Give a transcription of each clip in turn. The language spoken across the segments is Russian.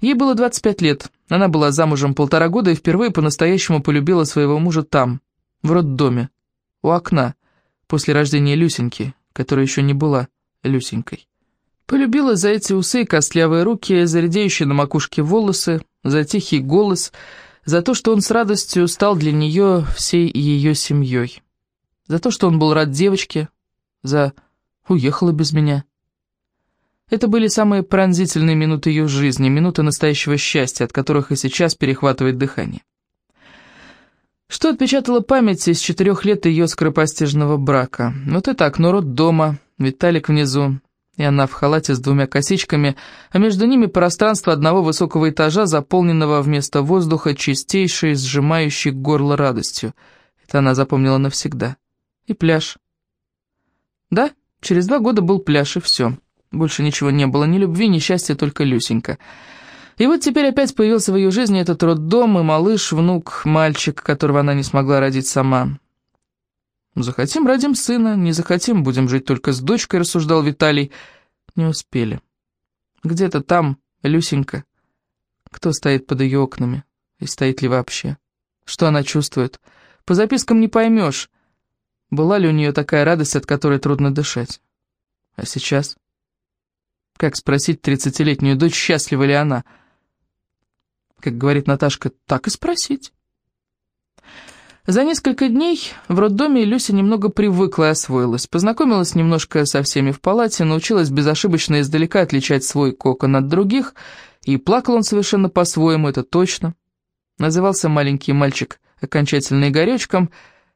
Ей было 25 лет, она была замужем полтора года и впервые по-настоящему полюбила своего мужа там, в роддоме, у окна, после рождения Люсеньки, которая еще не была Люсенькой. Полюбила за эти усы и костлявые руки, за редеющие на макушке волосы, за тихий голос, за то, что он с радостью стал для нее всей ее семьей, за то, что он был рад девочке, за «уехала без меня». Это были самые пронзительные минуты ее жизни, минуты настоящего счастья, от которых и сейчас перехватывает дыхание. Что отпечатала память из четырех лет ее скоропостижного брака? Вот это окно роддома, Виталик внизу, и она в халате с двумя косичками, а между ними пространство одного высокого этажа, заполненного вместо воздуха чистейшей, сжимающей горло радостью. Это она запомнила навсегда. И пляж. Да, через два года был пляж, и все. Больше ничего не было, ни любви, ни счастья, только Люсенька. И вот теперь опять появился в ее жизни этот роддом и малыш, внук, мальчик, которого она не смогла родить сама. «Захотим, родим сына, не захотим, будем жить только с дочкой», — рассуждал Виталий. Не успели. Где-то там Люсенька. Кто стоит под ее окнами? И стоит ли вообще? Что она чувствует? По запискам не поймешь. Была ли у нее такая радость, от которой трудно дышать? А сейчас? Как спросить тридцатилетнюю дочь, счастлива ли она? Как говорит Наташка, так и спросить. За несколько дней в роддоме Люся немного привыкла и освоилась. Познакомилась немножко со всеми в палате, научилась безошибочно издалека отличать свой кокон от других, и плакал он совершенно по-своему, это точно. Назывался маленький мальчик окончательно Игоречком,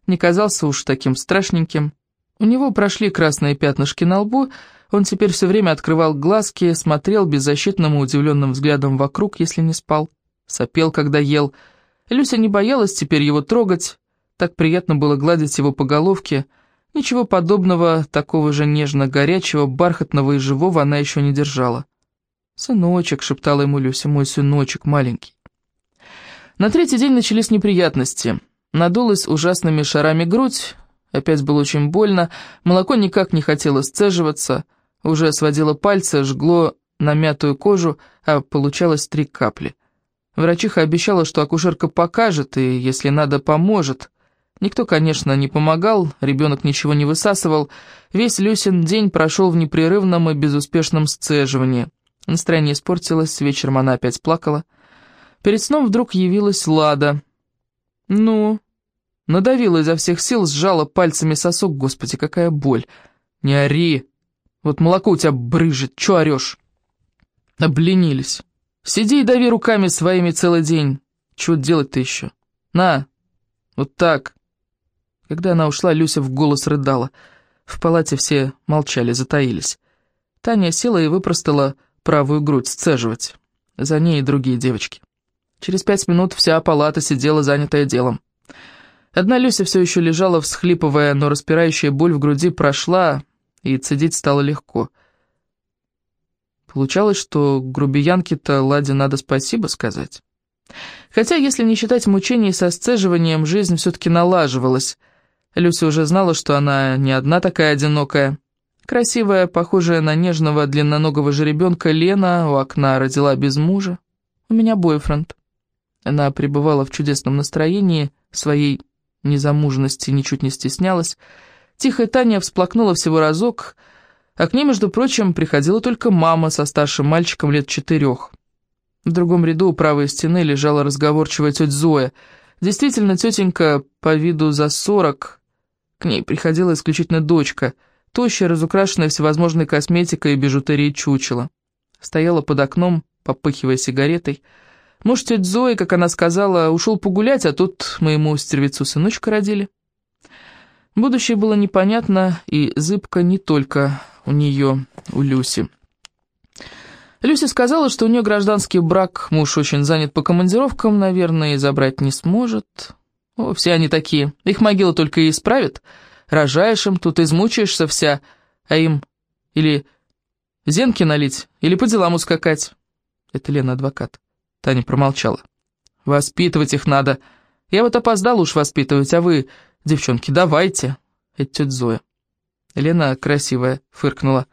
не казался уж таким страшненьким. У него прошли красные пятнышки на лбу, он теперь все время открывал глазки, смотрел беззащитным и удивленным взглядом вокруг, если не спал, сопел, когда ел. Люся не боялась теперь его трогать, так приятно было гладить его по головке. Ничего подобного, такого же нежно-горячего, бархатного и живого она еще не держала. «Сыночек», — шептала ему Люся, — «мой сыночек маленький». На третий день начались неприятности. Надулась ужасными шарами грудь, опять было очень больно, молоко никак не хотело сцеживаться, уже сводило пальцы, жгло намятую кожу, а получалось три капли. Врачиха обещала, что акушерка покажет и, если надо, поможет. Никто, конечно, не помогал, ребенок ничего не высасывал. Весь Люсин день прошел в непрерывном и безуспешном сцеживании. Настроение испортилось, вечером она опять плакала. Перед сном вдруг явилась Лада. «Ну?» Надавила изо всех сил, сжала пальцами сосок. Господи, какая боль! «Не ори! Вот молоко у тебя брыжет, чё орёшь?» Обленились. «Сиди и дави руками своими целый день. Чего делать-то еще? На, вот так!» Когда она ушла, Люся в голос рыдала. В палате все молчали, затаились. Таня села и выпростала правую грудь, сцеживать. За ней и другие девочки. Через пять минут вся палата сидела, занятая делом. Одна Люся все еще лежала, всхлипывая, но распирающая боль в груди прошла, и цедить стало легко. Получалось, что грубиянке-то Ладе надо спасибо сказать. Хотя, если не считать мучений со сцеживанием, жизнь все-таки налаживалась — Люся уже знала, что она не одна такая одинокая. Красивая, похожая на нежного длинноногого жеребенка Лена у окна родила без мужа. У меня бойфренд. Она пребывала в чудесном настроении, своей незамужности ничуть не стеснялась. Тихая Таня всплакнула всего разок, а к ней, между прочим, приходила только мама со старшим мальчиком лет четырех. В другом ряду у правой стены лежала разговорчивая тетя Зоя. Действительно, тетенька по виду за сорок, к ней приходила исключительно дочка, тощая, разукрашенная всевозможной косметикой и бижутерией чучела. Стояла под окном, попыхивая сигаретой. Муж тетя Зои, как она сказала, ушел погулять, а тут моему стервецу сыночка родили. Будущее было непонятно, и зыбко не только у нее, у Люси. Люся сказала, что у нее гражданский брак, муж очень занят по командировкам, наверное, и забрать не сможет. О, все они такие. Их могила только и исправит. Рожаешь им, тут измучаешься вся, а им или зенки налить, или по делам ускакать. Это Лена адвокат. Таня промолчала. Воспитывать их надо. Я вот опоздала уж воспитывать, а вы, девчонки, давайте. Это тетя Зоя. Лена красивая, фыркнула.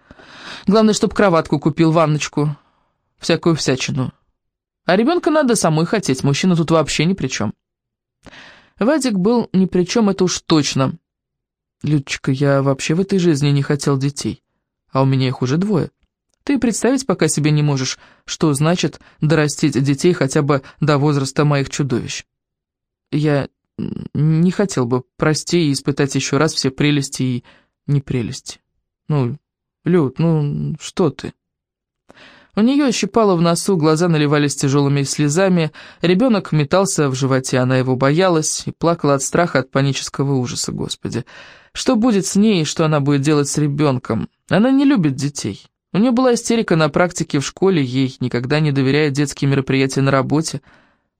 Главное, чтоб кроватку купил, ванночку, всякую всячину. А ребенка надо самой хотеть, мужчина тут вообще ни при чем. Вадик был ни при чем, это уж точно. Людочка, я вообще в этой жизни не хотел детей, а у меня их уже двое. Ты представить пока себе не можешь, что значит дорастить детей хотя бы до возраста моих чудовищ. Я не хотел бы, прости, и испытать еще раз все прелести и непрелести. Ну, Люд, ну что ты? У нее щипало в носу, глаза наливались тяжелыми слезами, ребенок метался в животе, она его боялась и плакала от страха, от панического ужаса, господи. Что будет с ней, что она будет делать с ребенком? Она не любит детей. У нее была истерика на практике в школе, ей никогда не доверяют детские мероприятия на работе.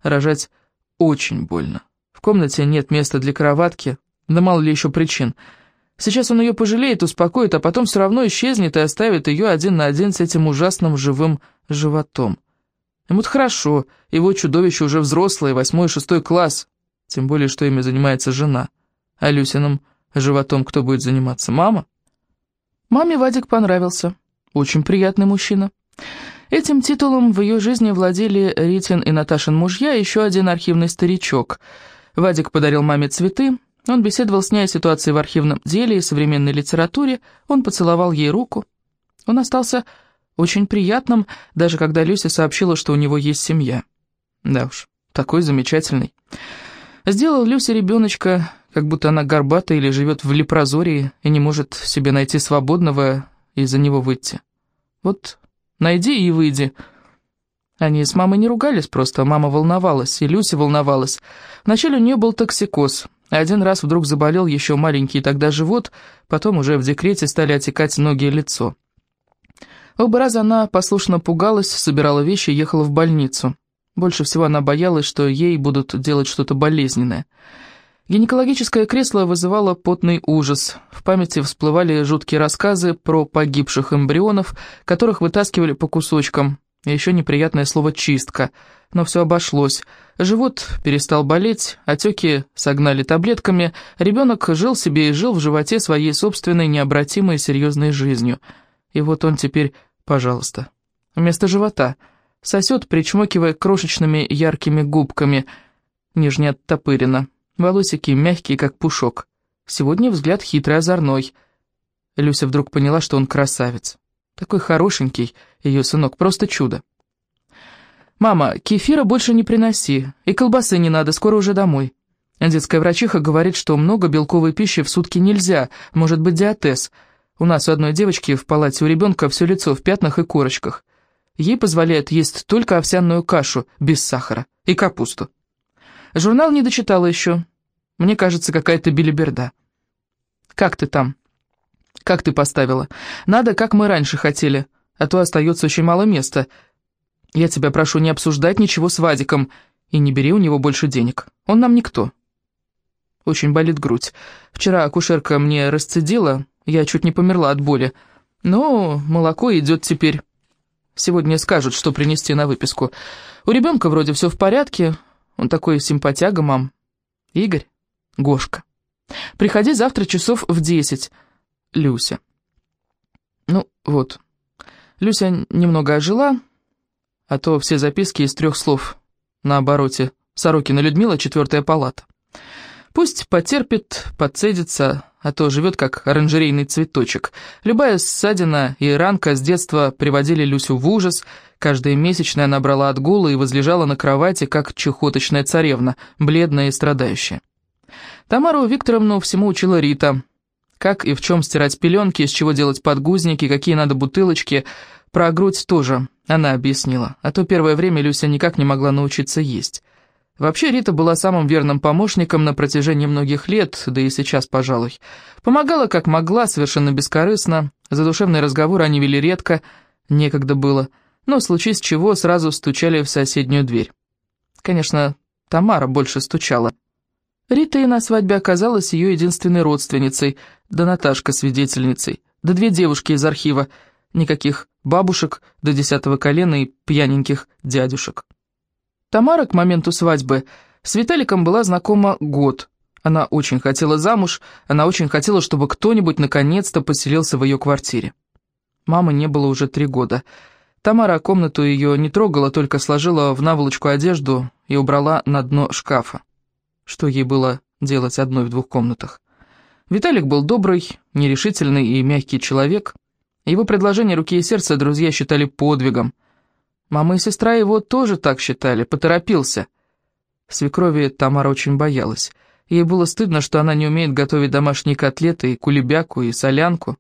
Рожать очень больно. В комнате нет места для кроватки, да мало ли еще причин. Сейчас он ее пожалеет, успокоит, а потом все равно исчезнет и оставит ее один на один с этим ужасным живым животом. Ему-то хорошо, его чудовище уже взрослое, восьмой и шестой класс, тем более, что ими занимается жена. А Люсиным животом кто будет заниматься, мама? Маме Вадик понравился, очень приятный мужчина. Этим титулом в ее жизни владели Ритин и Наташин мужья, еще один архивный старичок — Вадик подарил маме цветы, он беседовал с ней о ситуации в архивном деле и современной литературе, он поцеловал ей руку. Он остался очень приятным, даже когда Люся сообщила, что у него есть семья. Да уж, такой замечательный. Сделал Люся ребеночка, как будто она горбатая или живет в лепрозории и не может себе найти свободного и за него выйти. Вот найди и выйди — они с мамой не ругались, просто мама волновалась, и Люся волновалась. Вначале у нее был токсикоз. Один раз вдруг заболел еще маленький тогда живот, потом уже в декрете стали отекать ноги и лицо. Оба раза она послушно пугалась, собирала вещи и ехала в больницу. Больше всего она боялась, что ей будут делать что-то болезненное. Гинекологическое кресло вызывало потный ужас. В памяти всплывали жуткие рассказы про погибших эмбрионов, которых вытаскивали по кусочкам, и еще неприятное слово «чистка». Но все обошлось. Живот перестал болеть, отеки согнали таблетками, ребенок жил себе и жил в животе своей собственной необратимой серьезной жизнью. И вот он теперь, пожалуйста, вместо живота, сосет, причмокивая крошечными яркими губками, нижне оттопырено, волосики мягкие, как пушок. Сегодня взгляд хитрый, озорной. Люся вдруг поняла, что он красавец. Такой хорошенький, ее сынок, просто чудо. «Мама, кефира больше не приноси, и колбасы не надо, скоро уже домой». Детская врачиха говорит, что много белковой пищи в сутки нельзя, может быть диатез. У нас у одной девочки в палате у ребенка все лицо в пятнах и корочках. Ей позволяют есть только овсяную кашу, без сахара, и капусту. Журнал не дочитала еще. Мне кажется, какая-то билиберда. «Как ты там?» «Как ты поставила? Надо, как мы раньше хотели, а то остается очень мало места. Я тебя прошу не обсуждать ничего с Вадиком и не бери у него больше денег. Он нам никто». Очень болит грудь. Вчера акушерка мне расцедила, я чуть не померла от боли. Но молоко идет теперь. Сегодня скажут, что принести на выписку. У ребенка вроде все в порядке, он такой симпатяга, мам. Игорь? Гошка. Приходи завтра часов в десять. Люся. Ну, вот. Люся немного ожила, а то все записки из трех слов на обороте. Сорокина Людмила, четвертая палата. Пусть потерпит, подцедится, а то живет как оранжерейный цветочек. Любая ссадина и ранка с детства приводили Люсю в ужас. Каждая месячная она брала отгулы и возлежала на кровати, как чехоточная царевна, бледная и страдающая. Тамару Викторовну всему учила Рита. Как и в чем стирать пеленки, из чего делать подгузники, какие надо бутылочки. Про грудь тоже она объяснила, а то первое время Люся никак не могла научиться есть. Вообще Рита была самым верным помощником на протяжении многих лет, да и сейчас, пожалуй. Помогала как могла, совершенно бескорыстно. Задушевные разговоры они вели редко, некогда было. Но в случае с чего сразу стучали в соседнюю дверь. Конечно, Тамара больше стучала. Рита и на свадьбе оказалась ее единственной родственницей, да Наташка свидетельницей, да две девушки из архива, никаких бабушек до десятого колена и пьяненьких дядюшек. Тамара к моменту свадьбы с Виталиком была знакома год. Она очень хотела замуж, она очень хотела, чтобы кто-нибудь наконец-то поселился в ее квартире. Мамы не было уже три года. Тамара комнату ее не трогала, только сложила в наволочку одежду и убрала на дно шкафа. Что ей было делать одной в двух комнатах? Виталик был добрый, нерешительный и мягкий человек. Его предложение руки и сердца друзья считали подвигом. Мама и сестра его тоже так считали, поторопился. Свекрови Тамара очень боялась. Ей было стыдно, что она не умеет готовить домашние котлеты, и кулебяку, и солянку.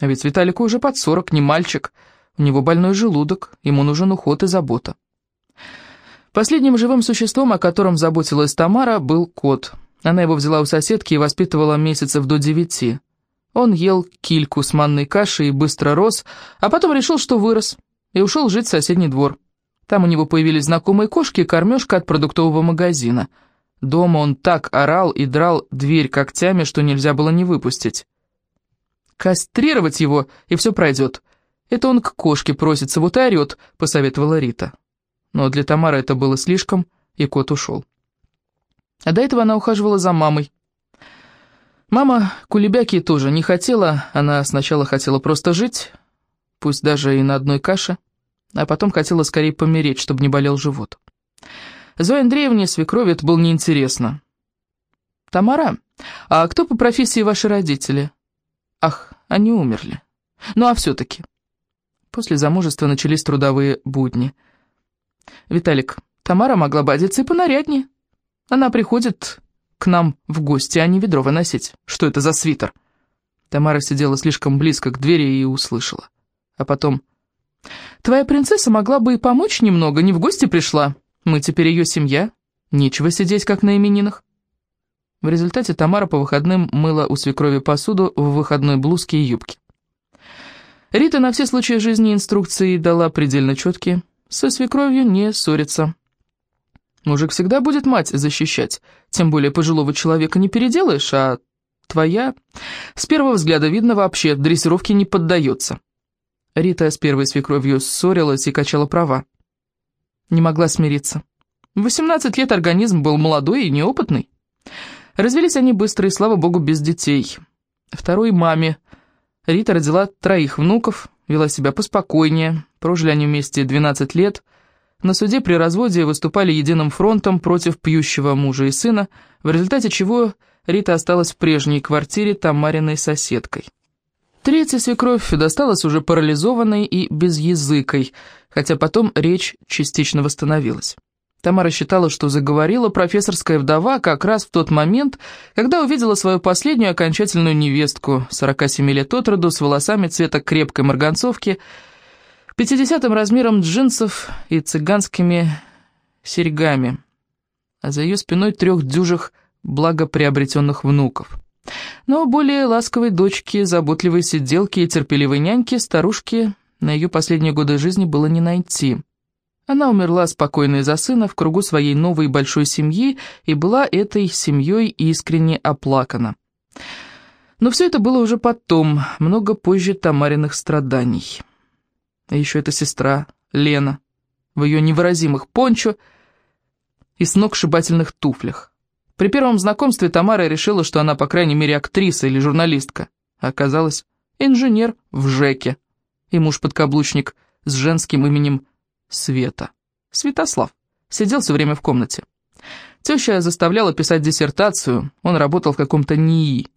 А ведь Виталику уже под сорок, не мальчик — у него больной желудок, ему нужен уход и забота. Последним живым существом, о котором заботилась Тамара, был кот. Она его взяла у соседки и воспитывала месяцев до девяти. Он ел кильку с манной кашей и быстро рос, а потом решил, что вырос, и ушел жить в соседний двор. Там у него появились знакомые кошки и кормежка от продуктового магазина. Дома он так орал и драл дверь когтями, что нельзя было не выпустить. «Кастрировать его, и все пройдет», «Это он к кошке просится, вот и орет», — посоветовала Рита. Но для Тамары это было слишком, и кот ушел. А до этого она ухаживала за мамой. Мама кулебяки тоже не хотела, она сначала хотела просто жить, пусть даже и на одной каше, а потом хотела скорее помереть, чтобы не болел живот. Зоя Андреевне свекрови это было неинтересно. «Тамара, а кто по профессии ваши родители?» «Ах, они умерли. Ну а все-таки...» После замужества начались трудовые будни. «Виталик, Тамара могла бы одеться и понаряднее. Она приходит к нам в гости, а не ведро выносить. Что это за свитер?» Тамара сидела слишком близко к двери и услышала. А потом... «Твоя принцесса могла бы и помочь немного, не в гости пришла. Мы теперь ее семья. Нечего сидеть, как на именинах». В результате Тамара по выходным мыла у свекрови посуду в выходной блузке и юбке. Рита на все случаи жизни инструкции дала предельно четкие. Со свекровью не ссориться. Мужик всегда будет мать защищать, тем более пожилого человека не переделаешь, а твоя... С первого взгляда видно вообще, дрессировке не поддается. Рита с первой свекровью ссорилась и качала права. Не могла смириться. В 18 лет организм был молодой и неопытный. Развелись они быстро и, слава богу, без детей. Второй маме Рита родила троих внуков, вела себя поспокойнее, прожили они вместе 12 лет. На суде при разводе выступали единым фронтом против пьющего мужа и сына, в результате чего Рита осталась в прежней квартире Тамариной соседкой. Третья свекровь досталась уже парализованной и безязыкой, хотя потом речь частично восстановилась. Тамара считала, что заговорила профессорская вдова как раз в тот момент, когда увидела свою последнюю окончательную невестку, 47 лет от роду, с волосами цвета крепкой марганцовки, 50-м размером джинсов и цыганскими серьгами, а за ее спиной трех дюжих благоприобретенных внуков. Но более ласковой дочки, заботливой сиделки и терпеливой няньки старушки на ее последние годы жизни было не найти – она умерла спокойно из-за сына в кругу своей новой большой семьи и была этой семьей искренне оплакана. Но все это было уже потом, много позже Тамариных страданий. А еще эта сестра, Лена, в ее невыразимых пончо и сногсшибательных туфлях. При первом знакомстве Тамара решила, что она, по крайней мере, актриса или журналистка. А оказалась инженер в ЖЭКе и муж-подкаблучник с женским именем Света. Святослав. Сидел все время в комнате. Теща заставляла писать диссертацию, он работал в каком-то НИИ.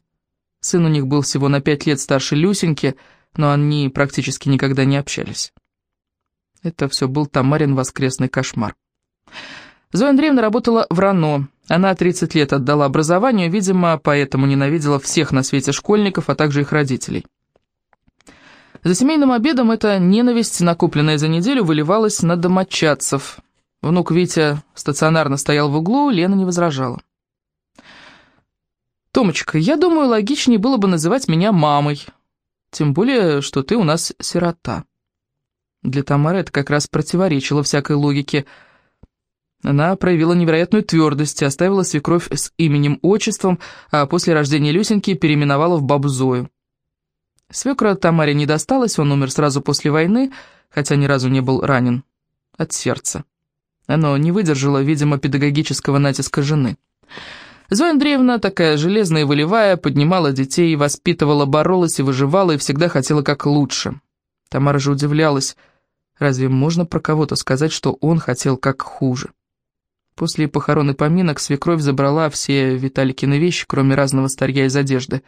Сын у них был всего на пять лет старше Люсеньки, но они практически никогда не общались. Это все был Тамарин воскресный кошмар. Зоя Андреевна работала в РАНО. Она 30 лет отдала образованию, видимо, поэтому ненавидела всех на свете школьников, а также их родителей. За семейным обедом эта ненависть, накопленная за неделю, выливалась на домочадцев. Внук Витя стационарно стоял в углу, Лена не возражала. «Томочка, я думаю, логичнее было бы называть меня мамой. Тем более, что ты у нас сирота». Для Тамары это как раз противоречило всякой логике. Она проявила невероятную твердость, оставила свекровь с именем-отчеством, а после рождения Люсеньки переименовала в бабу. Свекра Тамаре не досталось, он умер сразу после войны, хотя ни разу не был ранен. От сердца. Оно не выдержало, видимо, педагогического натиска жены. Зоя Андреевна, такая железная и волевая, поднимала детей, воспитывала, боролась и выживала, и всегда хотела как лучше. Тамара же удивлялась, Разве можно про кого-то сказать, что он хотел как хуже? После похорон и поминок свекровь забрала все Виталикины вещи, кроме разного старья из одежды.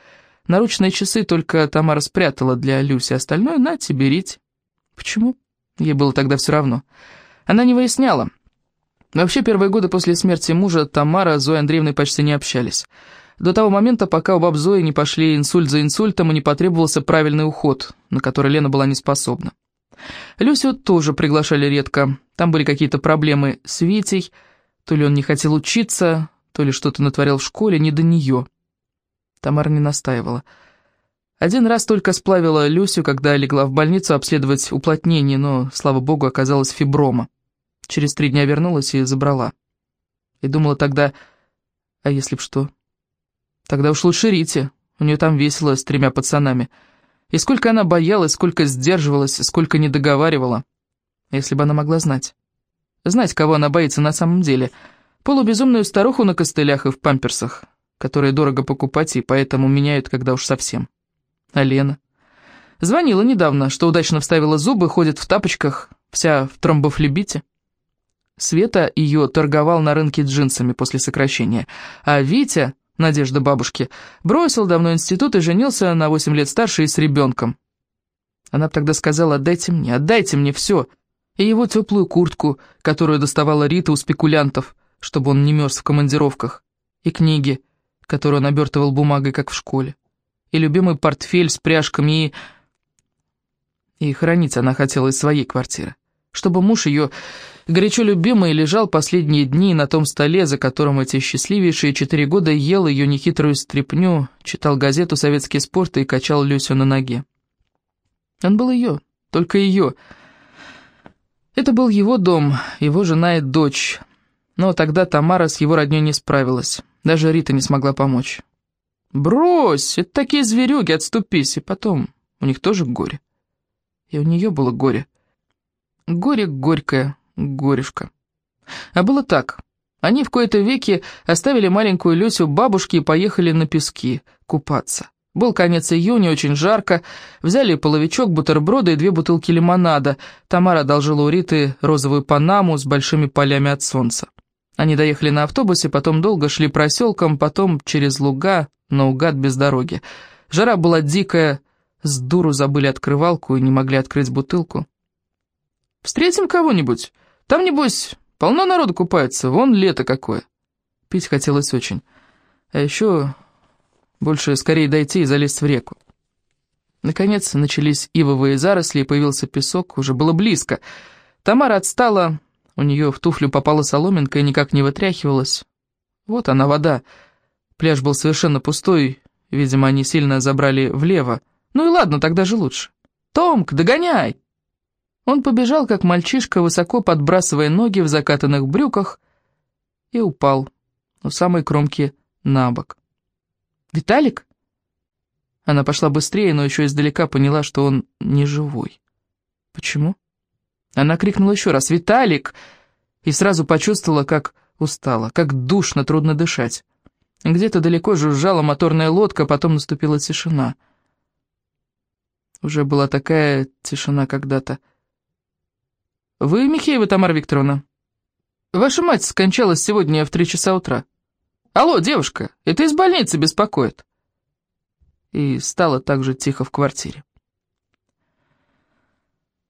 Наручные часы только Тамара спрятала для Люси, остальное нате, берите. Почему? Ей было тогда все равно. Она не выясняла. Вообще, первые годы после смерти мужа Тамара с Зоей Андреевной почти не общались. До того момента, пока у баб Зои не пошли инсульт за инсультом и не потребовался правильный уход, на который Лена была не способна. Люсю тоже приглашали редко. Там были какие-то проблемы с Витей, то ли он не хотел учиться, то ли что-то натворил в школе, не до нее. Тамара не настаивала. Один раз только сплавила Люсю, когда легла в больницу обследовать уплотнение, но, слава богу, оказалось фиброма. Через три дня вернулась и забрала. И думала тогда, а если б что? Тогда уж лучше Рите, у нее там весело с тремя пацанами. И сколько она боялась, сколько сдерживалась, сколько не договаривала. Если бы она могла знать. Знать, кого она боится на самом деле. Полубезумную старуху на костылях и в памперсах, которые дорого покупать и поэтому меняют, когда уж совсем. А Лена? Звонила недавно, что удачно вставила зубы, ходит в тапочках, вся в тромбофлебите. Света ее торговал на рынке джинсами после сокращения, а Витя Надежда бабушки, бросил давно институт и женился на восемь лет старше и с ребенком. Она тогда сказала, отдайте мне, отдайте мне все. И его теплую куртку, которую доставала Рита у спекулянтов, чтобы он не мерз в командировках. И книги, которые он обертывал бумагой, как в школе. И любимый портфель с пряжками и... И хранить она хотела из своей квартиры. Чтобы муж ее горячо любимый лежал последние дни на том столе, за которым эти счастливейшие четыре года ел ее нехитрую стряпню, читал газету «Советский спорт» и качал Люсю на ноге. Он был ее, только ее. Это был его дом, его жена и дочь. Но тогда Тамара с его родней не справилась. Даже Рита не смогла помочь. «Брось, это такие зверюги, отступись!» И потом, у них тоже горе. И у нее было горе. Горе горькое, горюшка. А было так. Они в кои-то веки оставили маленькую Люсю бабушке и поехали на пески купаться. Был конец июня, очень жарко. Взяли половичок, бутерброды и две бутылки лимонада. Тамара одолжила у Риты розовую панаму с большими полями от солнца. Они доехали на автобусе, потом долго шли проселком, потом через луга, наугад без дороги. Жара была дикая, с дуру забыли открывалку и не могли открыть бутылку. «Встретим кого-нибудь?» Там, небось, полно народу купается, вон лето какое. Пить хотелось очень. А еще больше скорее дойти и залезть в реку. Наконец начались ивовые заросли, и появился песок, уже было близко. Тамара отстала, у нее в туфлю попала соломинка и никак не вытряхивалась. Вот она, вода. Пляж был совершенно пустой, видимо, они сильно забрали влево. Ну и ладно, тогда же лучше. «Томк, догоняй!» Он побежал, как мальчишка, высоко подбрасывая ноги в закатанных брюках, и упал у самой кромки на бок. «Виталик?» Она пошла быстрее, но еще издалека поняла, что он не живой. «Почему?» Она крикнула еще раз «Виталик!» и сразу почувствовала, как устала, как душно, трудно дышать. Где-то далеко жужжала моторная лодка, потом наступила тишина. Уже была такая тишина когда-то, «Вы Михеева Тамара Викторовна?» «Ваша мать скончалась сегодня в три часа утра». «Алло, девушка, это из больницы беспокоит». И стало так же тихо в квартире.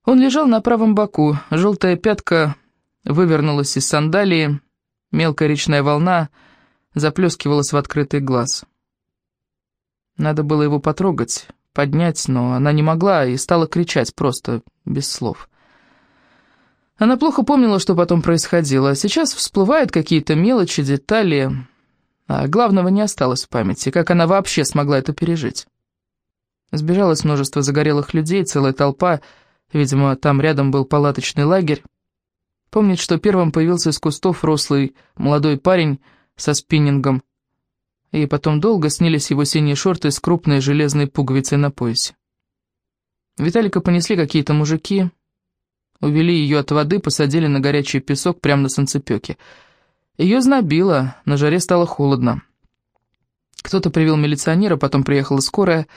Он лежал на правом боку, желтая пятка вывернулась из сандалии, мелкая речная волна заплескивалась в открытый глаз. Надо было его потрогать, поднять, но она не могла и стала кричать просто, без слов. Она плохо помнила, что потом происходило, сейчас всплывают какие-то мелочи, детали, а главного не осталось в памяти, как она вообще смогла это пережить. Сбежалось множество загорелых людей, целая толпа, видимо, там рядом был палаточный лагерь. Помнит, что первым появился из кустов рослый молодой парень со спиннингом, и потом долго снились его синие шорты с крупной железной пуговицей на поясе. Виталика понесли какие-то мужики, Увели ее от воды, посадили на горячий песок прямо на санцепёке. Ее знобило, на жаре стало холодно. Кто-то привел милиционера, потом приехала скорая.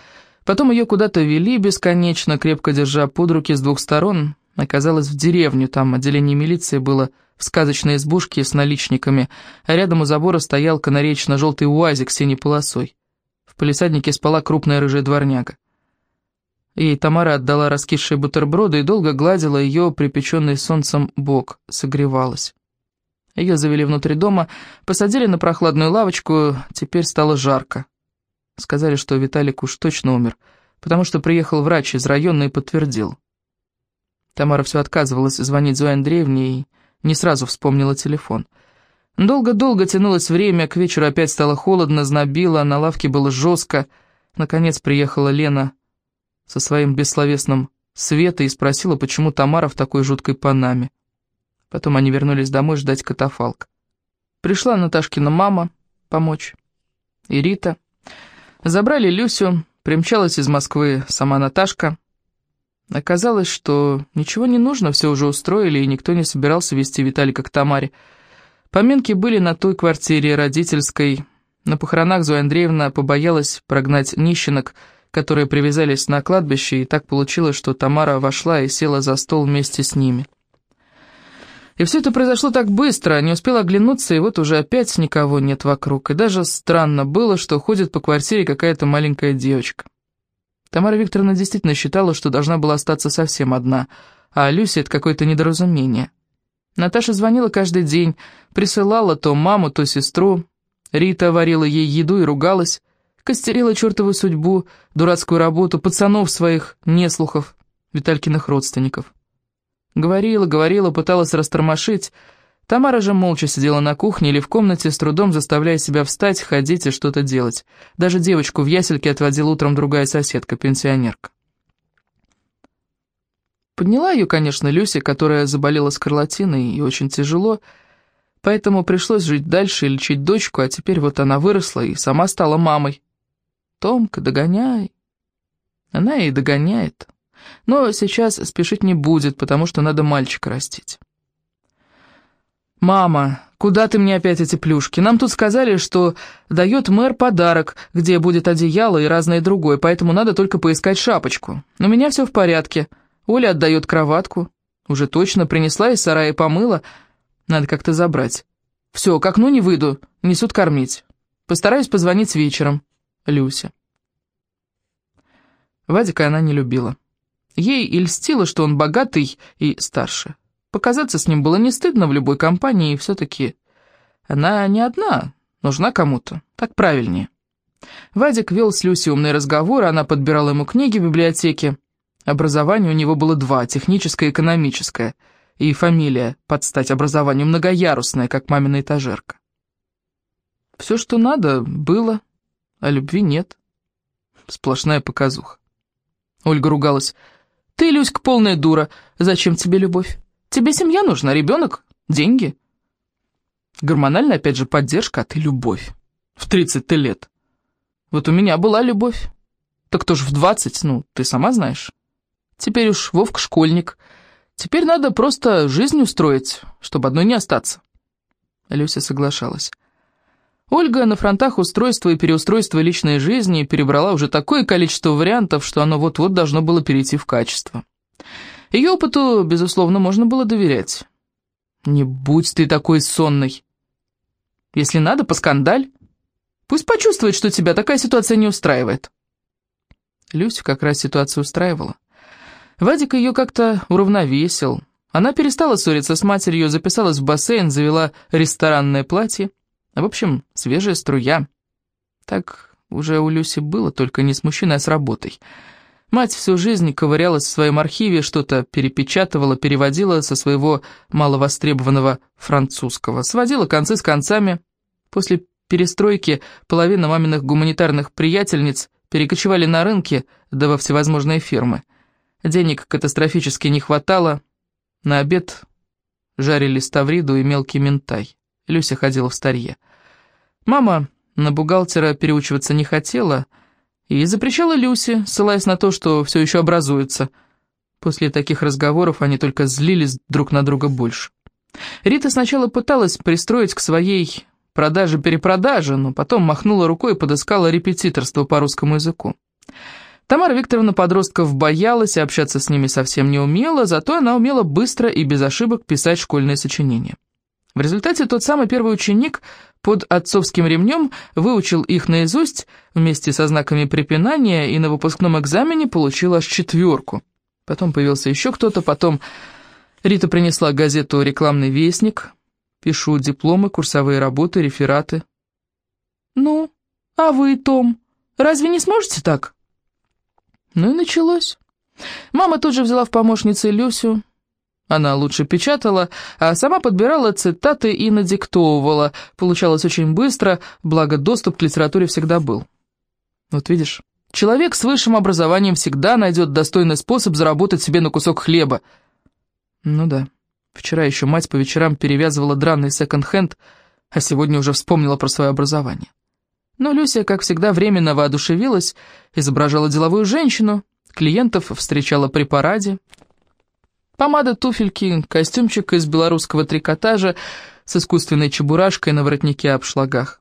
Потом ее куда-то вели бесконечно, крепко держа под руки с двух сторон. Оказалось, в деревню, там отделение милиции было в сказочной избушке с наличниками, а рядом у забора стоял канареечно-желтый уазик с синей полосой. В полисаднике спала крупная рыжая дворняга. Ей Тамара отдала раскисшие бутерброды и долго гладила ее припеченный солнцем бок, согревалась. Ее завели внутрь дома, посадили на прохладную лавочку, теперь стало жарко. Сказали, что Виталик уж точно умер, потому что приехал врач из района и подтвердил. Тамара все отказывалась звонить Зое Андреевне и не сразу вспомнила телефон. Долго-долго тянулось время, к вечеру опять стало холодно, знобило, на лавке было жестко. Наконец приехала Лена со своим бессловесным Светой и спросила, почему Тамара в такой жуткой панаме. Потом они вернулись домой ждать катафалк. Пришла Наташкина мама помочь. И Рита. Забрали Люсю, примчалась из Москвы сама Наташка. Оказалось, что ничего не нужно, все уже устроили, и никто не собирался вести Виталика к Тамаре. Поминки были на той квартире родительской. На похоронах Зоя Андреевна побоялась прогнать нищенок, которые привязались на кладбище, и так получилось, что Тамара вошла и села за стол вместе с ними. И все это произошло так быстро, не успела оглянуться, и вот уже опять никого нет вокруг. И даже странно было, что ходит по квартире какая-то маленькая девочка. Тамара Викторовна действительно считала, что должна была остаться совсем одна, а Люся — это какое-то недоразумение. Наташа звонила каждый день, присылала то маму, то сестру. Рита варила ей еду и ругалась, костерила чертову судьбу, дурацкую работу, пацанов своих, неслухов, Виталькиных родственников. Говорила, говорила, пыталась растормошить, Тамара же молча сидела на кухне или в комнате, с трудом заставляя себя встать, ходить и что-то делать. Даже девочку в ясельке отводила утром другая соседка, пенсионерка. Подняла ее, конечно, Люся, которая заболела скарлатиной и очень тяжело, поэтому пришлось жить дальше и лечить дочку, а теперь вот она выросла и сама стала мамой. Томка, догоняй. Она и догоняет. Но сейчас спешить не будет, потому что надо мальчика растить. «Мама, куда ты мне опять эти плюшки? Нам тут сказали, что дает мэр подарок, где будет одеяло и разное другое, поэтому надо только поискать шапочку. У меня все в порядке. Оля отдает кроватку. Уже точно принесла из сарая и помыла. Надо как-то забрать. Все, к окну не выйду, несут кормить. Постараюсь позвонить вечером. Люся». Вадика она не любила. Ей и льстило, что он богатый и старше. Показаться с ним было не стыдно в любой компании, и все-таки она не одна, нужна кому-то, так правильнее. Вадик вел с Люси умные разговоры, она подбирала ему книги в библиотеке. Образование у него было два, техническое и экономическое, и фамилия, под стать образованию, многоярусная, как мамина этажерка. Все, что надо, было, а любви нет. Сплошная показуха. Ольга ругалась. «Ты, Люська, полная дура. Зачем тебе любовь? Тебе семья нужна, ребенок, деньги. Гормональная, опять же, поддержка, а ты любовь. В 30 ты лет. Вот у меня была любовь. Так кто ж в 20, ну, ты сама знаешь. Теперь уж Вовка школьник. Теперь надо просто жизнь устроить, чтобы одной не остаться. Люся соглашалась. Ольга на фронтах устройства и переустройства личной жизни перебрала уже такое количество вариантов, что оно вот-вот должно было перейти в качество. Ее опыту, безусловно, можно было доверять. Не будь ты такой сонной. Если надо, поскандаль. Пусть почувствует, что тебя такая ситуация не устраивает. Люся как раз ситуацию устраивала. Вадик ее как-то уравновесил. Она перестала ссориться с матерью, записалась в бассейн, завела ресторанное платье. В общем, свежая струя. Так уже у Люси было, только не с мужчиной, а с работой. Мать всю жизнь ковырялась в своем архиве, что-то перепечатывала, переводила со своего маловостребованного французского, сводила концы с концами. После перестройки половина маминых гуманитарных приятельниц перекочевали на рынки, да во всевозможные фирмы. Денег катастрофически не хватало. На обед жарили ставриду и мелкий ментай. Люся ходила в старье. Мама на бухгалтера переучиваться не хотела, и запрещала Люси, ссылаясь на то, что все еще образуется. После таких разговоров они только злились друг на друга больше. Рита сначала пыталась пристроить к своей продаже-перепродаже, но потом махнула рукой и подыскала репетиторство по русскому языку. Тамара Викторовна подростков боялась и общаться с ними совсем не умела, зато она умела быстро и без ошибок писать школьные сочинения. В результате тот самый первый ученик под отцовским ремнем выучил их наизусть вместе со знаками препинания и на выпускном экзамене получил аж четверку. Потом появился еще кто-то, потом Рита принесла газету «Рекламный вестник». Пишу дипломы, курсовые работы, рефераты. «Ну, а вы, Том, разве не сможете так?» Ну и началось. Мама тут же взяла в помощницы Люсю. Она лучше печатала, а сама подбирала цитаты и надиктовывала. Получалось очень быстро, благо доступ к литературе всегда был. Вот видишь, человек с высшим образованием всегда найдет достойный способ заработать себе на кусок хлеба. Ну да, вчера еще мать по вечерам перевязывала драный секонд-хенд, а сегодня уже вспомнила про свое образование. Но Люся, как всегда, временно воодушевилась, изображала деловую женщину, клиентов встречала при параде. Помада, туфельки, костюмчик из белорусского трикотажа с искусственной чебурашкой на воротнике обшлагах.